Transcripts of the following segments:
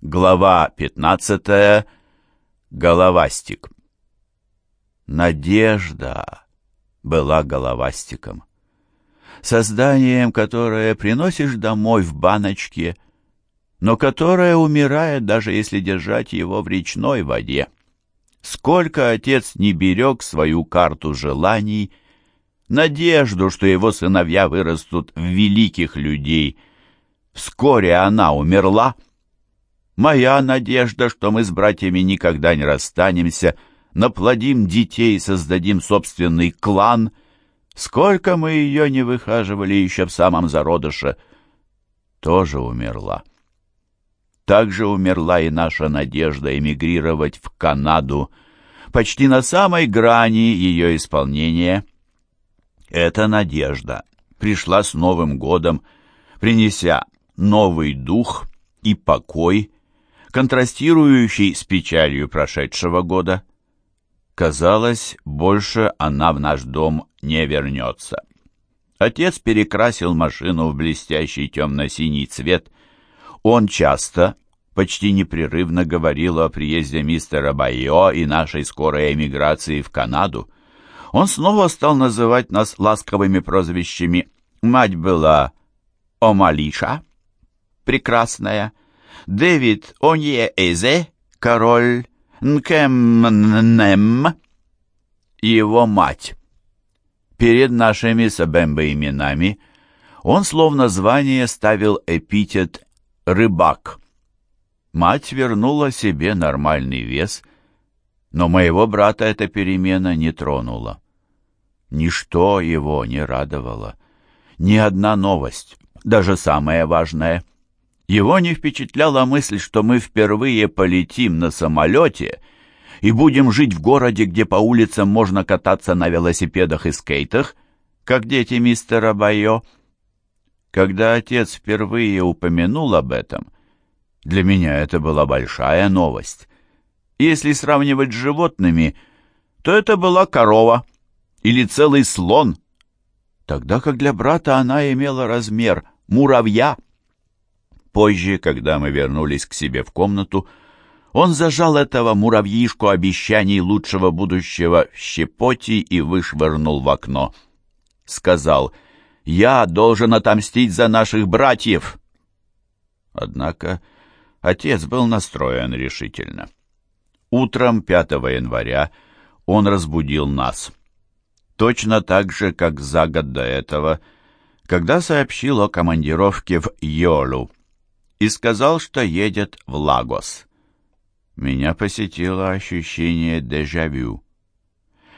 Глава 15. Головастик. Надежда была головастиком. Созданием, которое приносишь домой в баночке, но которое умирает, даже если держать его в речной воде. Сколько отец не берег свою карту желаний, надежду, что его сыновья вырастут в великих людей. Вскоре она умерла — Моя надежда, что мы с братьями никогда не расстанемся, наплодим детей, создадим собственный клан. Сколько мы ее не выхаживали еще в самом зародыше, тоже умерла. Также умерла и наша надежда эмигрировать в Канаду, почти на самой грани ее исполнения. Эта надежда пришла с Новым годом, принеся новый дух и покой, контрастирующий с печалью прошедшего года. Казалось, больше она в наш дом не вернется. Отец перекрасил машину в блестящий темно-синий цвет. Он часто, почти непрерывно говорил о приезде мистера Байо и нашей скорой эмиграции в Канаду. Он снова стал называть нас ласковыми прозвищами. Мать была Омалиша, прекрасная, Дэвид Онье-Эзе, король Нкемнем, его мать. Перед нашими Сабембо именами он словно звание ставил эпитет «рыбак». Мать вернула себе нормальный вес, но моего брата эта перемена не тронула. Ничто его не радовало, ни одна новость, даже самая важная — его не впечатляла мысль, что мы впервые полетим на самолете и будем жить в городе, где по улицам можно кататься на велосипедах и скейтах, как дети мистера Байо. Когда отец впервые упомянул об этом, для меня это была большая новость. Если сравнивать с животными, то это была корова или целый слон, тогда как для брата она имела размер муравья. Позже, когда мы вернулись к себе в комнату, он зажал этого муравьишку обещаний лучшего будущего в щепоти и вышвырнул в окно. Сказал, «Я должен отомстить за наших братьев!» Однако отец был настроен решительно. Утром 5 января он разбудил нас. Точно так же, как за год до этого, когда сообщил о командировке в Йолу и сказал, что едет в Лагос. Меня посетило ощущение дежавю.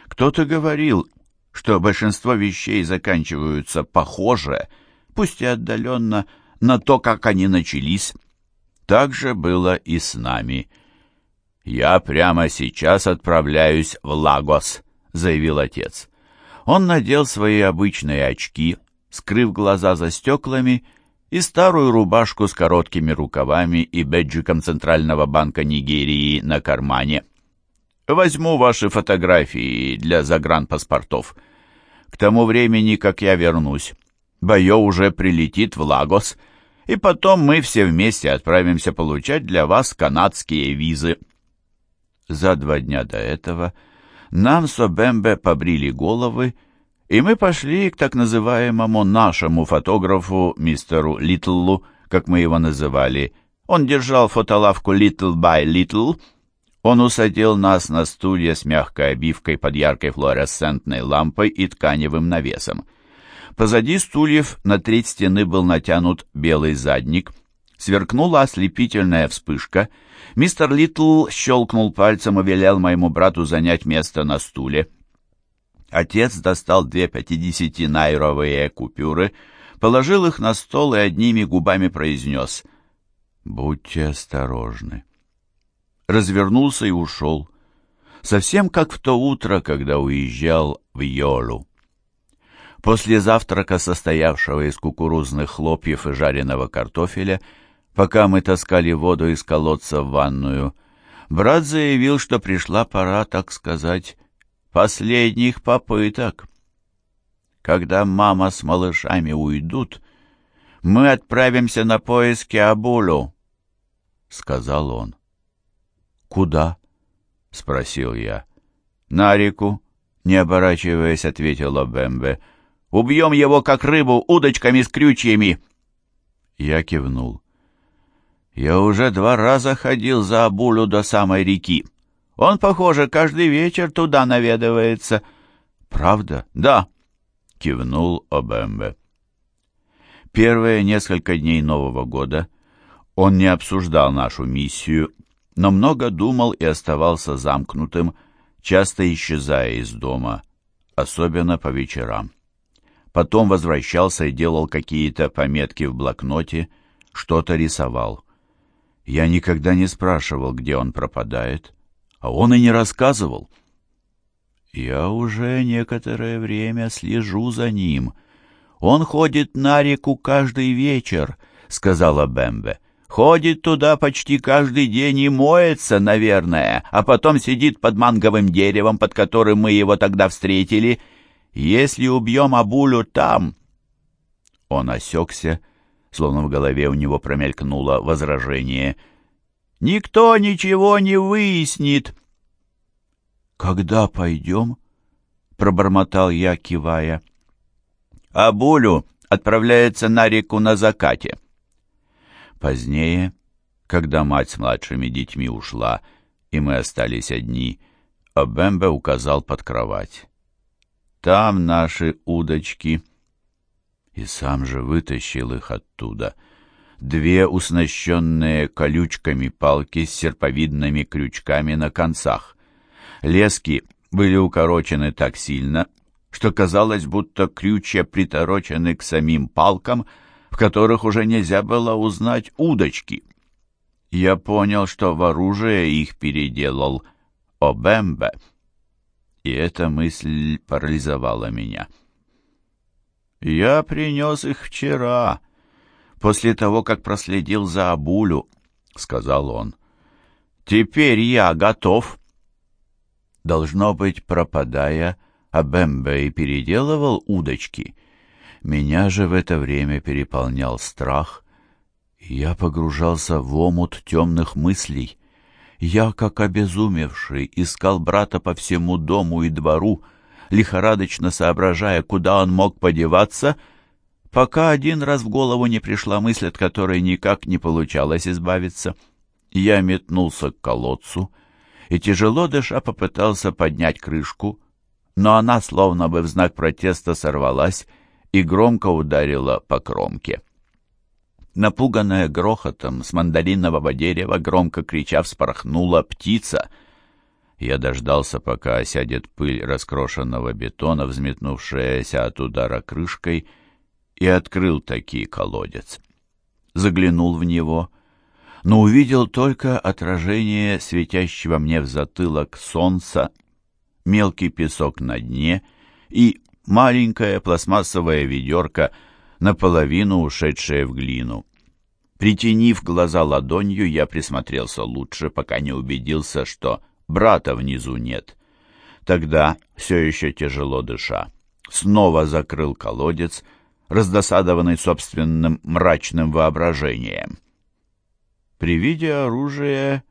Кто-то говорил, что большинство вещей заканчиваются похоже, пусть и отдаленно, на то, как они начались. Так же было и с нами. «Я прямо сейчас отправляюсь в Лагос», — заявил отец. Он надел свои обычные очки, скрыв глаза за стеклами, — и старую рубашку с короткими рукавами и бэджиком Центрального банка Нигерии на кармане. Возьму ваши фотографии для загранпаспортов. К тому времени, как я вернусь, Байо уже прилетит в Лагос, и потом мы все вместе отправимся получать для вас канадские визы. За два дня до этого нам с Обембе побрили головы, и мы пошли к так называемому нашему фотографу, мистеру Литлу, как мы его называли. Он держал фотолавку Little by Little. Он усадил нас на стулья с мягкой обивкой под яркой флуоресцентной лампой и тканевым навесом. Позади стульев на треть стены был натянут белый задник. Сверкнула ослепительная вспышка. Мистер Литл щелкнул пальцем и велел моему брату занять место на стуле. Отец достал две пятидесятинайровые купюры, положил их на стол и одними губами произнес «Будьте осторожны». Развернулся и ушел, совсем как в то утро, когда уезжал в Йолу. После завтрака, состоявшего из кукурузных хлопьев и жареного картофеля, пока мы таскали воду из колодца в ванную, брат заявил, что пришла пора, так сказать, последних попыток. Когда мама с малышами уйдут, мы отправимся на поиски сказал сказал он. «Куда?» — спросил я. «На реку», — не оборачиваясь, ответила Бэмбе. «Убьем его, как рыбу, удочками с крючьями!» Я кивнул. «Я уже два раза ходил за Абулю до самой реки. Он, похоже, каждый вечер туда наведывается». «Правда?» «Да», — кивнул Обембе. Первые несколько дней Нового года он не обсуждал нашу миссию, но много думал и оставался замкнутым, часто исчезая из дома, особенно по вечерам. Потом возвращался и делал какие-то пометки в блокноте, что-то рисовал. Я никогда не спрашивал, где он пропадает, а он и не рассказывал. Я уже некоторое время слежу за ним. Он ходит на реку каждый вечер, — сказала Бэмбе. Ходит туда почти каждый день и моется, наверное, а потом сидит под манговым деревом, под которым мы его тогда встретили. Если убьем Абулю там...» Он осекся, словно в голове у него промелькнуло возражение. «Никто ничего не выяснит». «Когда пойдем?» — пробормотал я, кивая. «Абулю отправляется на реку на закате». Позднее, когда мать с младшими детьми ушла, и мы остались одни, Обембе указал под кровать. «Там наши удочки». И сам же вытащил их оттуда. Две уснащенные колючками палки с серповидными крючками на концах. Лески были укорочены так сильно, что казалось, будто крючья приторочены к самим палкам — в которых уже нельзя было узнать удочки. Я понял, что в оружие их переделал Обембе, и эта мысль парализовала меня. «Я принес их вчера, после того, как проследил за Абулю», — сказал он. «Теперь я готов». Должно быть, пропадая, Абембе и переделывал удочки — меня же в это время переполнял страх, я погружался в омут темных мыслей. Я, как обезумевший, искал брата по всему дому и двору, лихорадочно соображая, куда он мог подеваться, пока один раз в голову не пришла мысль, от которой никак не получалось избавиться. Я метнулся к колодцу и, тяжело дыша, попытался поднять крышку, но она, словно бы в знак протеста, сорвалась, и громко ударила по кромке. Напуганная грохотом с мандаринового дерева, громко крича, вспорхнула птица. Я дождался, пока осядет пыль раскрошенного бетона, взметнувшаяся от удара крышкой, и открыл таки колодец. Заглянул в него, но увидел только отражение светящего мне в затылок солнца, мелкий песок на дне и маленькое пластмассовое ведерко, наполовину ушедшее в глину. Притянив глаза ладонью, я присмотрелся лучше, пока не убедился, что брата внизу нет. Тогда, все еще тяжело дыша, снова закрыл колодец, раздосадованный собственным мрачным воображением. При виде оружия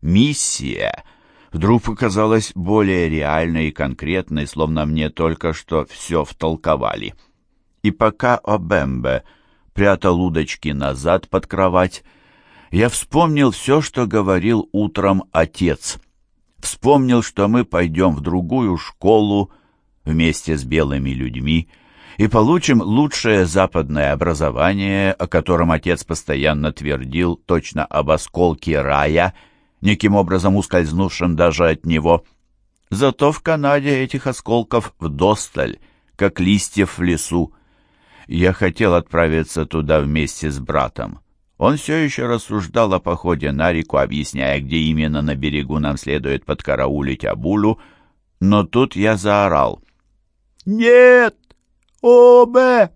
«Миссия» вдруг показалась более реальной и конкретной, словно мне только что все втолковали. И пока Обембе прятал удочки назад под кровать, я вспомнил все, что говорил утром отец. Вспомнил, что мы пойдем в другую школу вместе с белыми людьми и получим лучшее западное образование, о котором отец постоянно твердил точно об осколке рая — неким образом ускользнувшим даже от него. Зато в Канаде этих осколков вдосталь, как листьев в лесу. Я хотел отправиться туда вместе с братом. Он все еще рассуждал о походе на реку, объясняя, где именно на берегу нам следует подкараулить Абулю, но тут я заорал. «Нет! Oh man.